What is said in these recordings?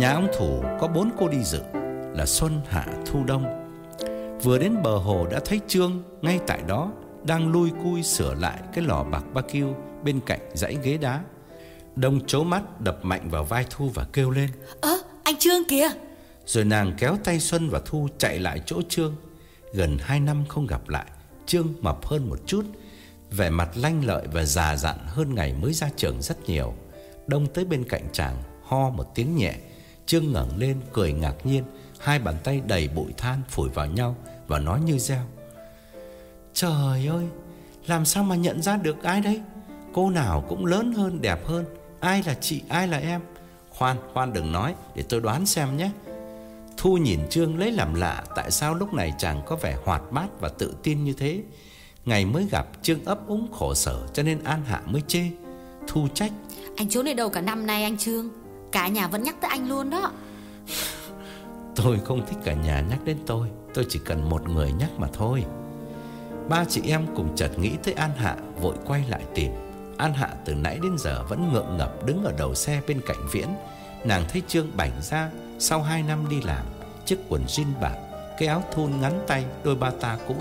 Nhà ông Thủ có bốn cô đi dự là Xuân, Hạ, Thu, Đông. Vừa đến bờ hồ đã thấy Trương ngay tại đó đang lui cui sửa lại cái lò bạc ba kiêu bên cạnh dãy ghế đá. Đông chố mắt đập mạnh vào vai Thu và kêu lên. Ơ, anh Trương kìa. Rồi nàng kéo tay Xuân và Thu chạy lại chỗ Trương. Gần hai năm không gặp lại, Trương mập hơn một chút, vẻ mặt lanh lợi và già dặn hơn ngày mới ra trường rất nhiều. Đông tới bên cạnh chàng, ho một tiếng nhẹ, Trương ngẩng lên cười ngạc nhiên, hai bàn tay đầy bụi than phủi vào nhau và nói như reo. Trời ơi, làm sao mà nhận ra được ai đấy? Cô nào cũng lớn hơn, đẹp hơn, ai là chị, ai là em? Khoan, khoan đừng nói, để tôi đoán xem nhé. Thu nhìn Trương lấy làm lạ tại sao lúc này chàng có vẻ hoạt bát và tự tin như thế. Ngày mới gặp Trương ấp úng khổ sở cho nên An Hạ mới chê. Thu trách. Anh trốn ở đâu cả năm nay anh Trương? Cả nhà vẫn nhắc tới anh luôn đó. Tôi không thích cả nhà nhắc đến tôi. Tôi chỉ cần một người nhắc mà thôi. Ba chị em cùng chợt nghĩ tới An Hạ, Vội quay lại tìm. An Hạ từ nãy đến giờ vẫn ngượng ngập Đứng ở đầu xe bên cạnh Viễn. Nàng thấy Trương bảnh ra, Sau hai năm đi làm, Chiếc quần jean bạc, Cái áo thun ngắn tay, Đôi ba ta cũ,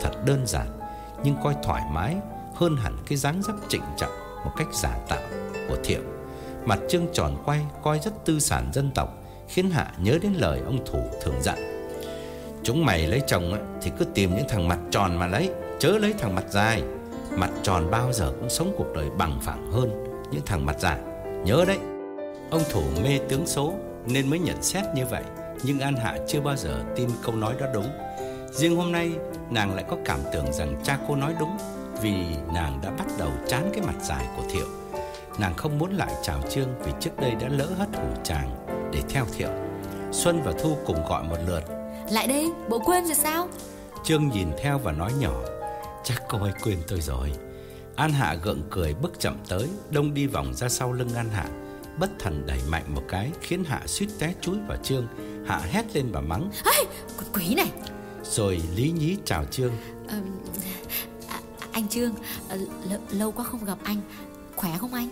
Thật đơn giản, Nhưng coi thoải mái Hơn hẳn cái dáng dấp trịnh trọng Một cách giả tạo của Thiệu. Mặt Trương tròn quay Coi rất tư sản dân tộc khiến Hạ nhớ đến lời ông thủ thường dặn. Chúng mày lấy chồng thì cứ tìm những thằng mặt tròn mà lấy, chớ lấy thằng mặt dài. Mặt tròn bao giờ cũng sống cuộc đời bằng phẳng hơn những thằng mặt dài. Nhớ đấy. Ông thủ mê tướng số nên mới nhận xét như vậy, nhưng An Hạ chưa bao giờ tin câu nói đó đúng. Riêng hôm nay, nàng lại có cảm tưởng rằng cha cô nói đúng, vì nàng đã bắt đầu chán cái mặt dài của Thiệu. Nàng không muốn lại chào Trương vì trước đây đã lỡ hất hủ chàng để theo Thiệu. Xuân và Thu cùng gọi một lượt. Lại đây, bộ quên rồi sao? Trương nhìn theo và nói nhỏ. Chắc cô ấy quên tôi rồi. An Hạ gượng cười bước chậm tới, Đông đi vòng ra sau lưng An Hạ. Bất thần đẩy mạnh một cái khiến Hạ suýt té chúi vào Trương. Hạ hét lên và mắng. Ây, con quỷ này. Rồi lý nhí chào Trương. À, à, anh Trương, à, lâu quá không gặp anh. Khỏe không anh?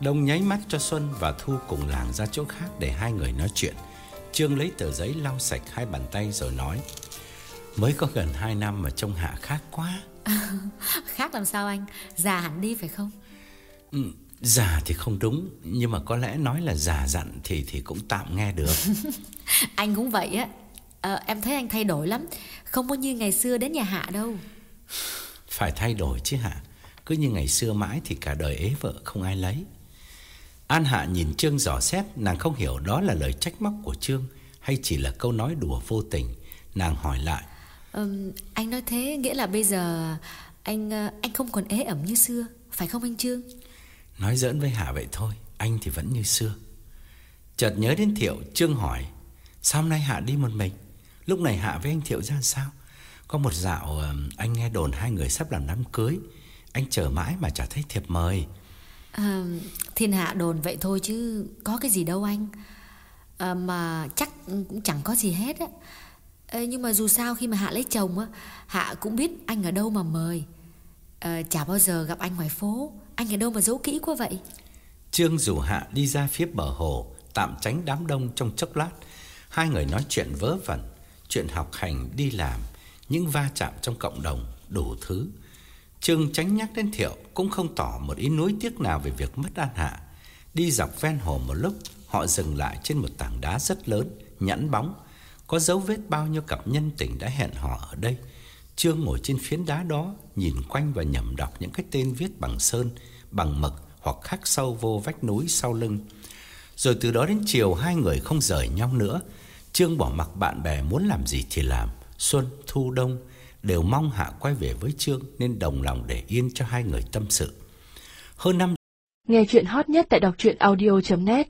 Đông nháy mắt cho Xuân và Thu cùng làng ra chỗ khác để hai người nói chuyện. Trương lấy tờ giấy lau sạch hai bàn tay rồi nói Mới có gần hai năm mà trông Hạ khác quá à, Khác làm sao anh? Già hẳn đi phải không? Ừ, già thì không đúng Nhưng mà có lẽ nói là già dặn thì thì cũng tạm nghe được Anh cũng vậy á à, Em thấy anh thay đổi lắm Không có như ngày xưa đến nhà Hạ đâu Phải thay đổi chứ Hạ Cứ như ngày xưa mãi thì cả đời ế vợ không ai lấy An Hạ nhìn Trương dò xét, nàng không hiểu đó là lời trách móc của Trương hay chỉ là câu nói đùa vô tình. Nàng hỏi lại. Um, anh nói thế nghĩa là bây giờ anh ờ, anh không còn ế ẩm như xưa, phải không anh Trương? Nói giỡn với Hạ vậy thôi, anh thì vẫn như xưa. Chợt nhớ đến Thiệu, Trương hỏi. Sao hôm nay Hạ đi một mình? Lúc này Hạ với anh Thiệu ra sao? Có một dạo anh nghe đồn hai người sắp làm đám cưới. Anh chờ mãi mà chả thấy thiệp mời. À, thiên hạ đồn vậy thôi chứ có cái gì đâu anh. À, Mà chắc cũng chẳng có gì hết á. À, Nhưng mà dù sao khi mà Hạ lấy chồng á Hạ cũng biết anh ở đâu mà mời. À, Chả bao giờ gặp anh ngoài phố. Anh ở đâu mà giấu kỹ quá vậy? Trương rủ Hạ đi ra phía bờ hồ Tạm tránh đám đông trong chốc lát. Hai người nói chuyện vớ vẩn Chuyện học hành đi làm Những va chạm trong cộng đồng Đủ thứ Trương tránh nhắc đến Thiệu cũng không tỏ một ý nuối tiếc nào về việc mất An Hạ. Đi dọc ven hồ một lúc, họ dừng lại trên một tảng đá rất lớn, nhẵn bóng. Có dấu vết bao nhiêu cặp nhân tình đã hẹn họ ở đây. Trương ngồi trên phiến đá đó, nhìn quanh và nhẩm đọc những cái tên viết bằng sơn, bằng mực hoặc khắc sâu vô vách núi sau lưng. Rồi từ đó đến chiều hai người không rời nhau nữa. Trương bỏ mặc bạn bè muốn làm gì thì làm. Xuân, thu đông, đều mong Hạ quay về với Trương nên đồng lòng để yên cho hai người tâm sự. Hơn năm Nghe chuyện hot nhất tại đọc truyện audio.net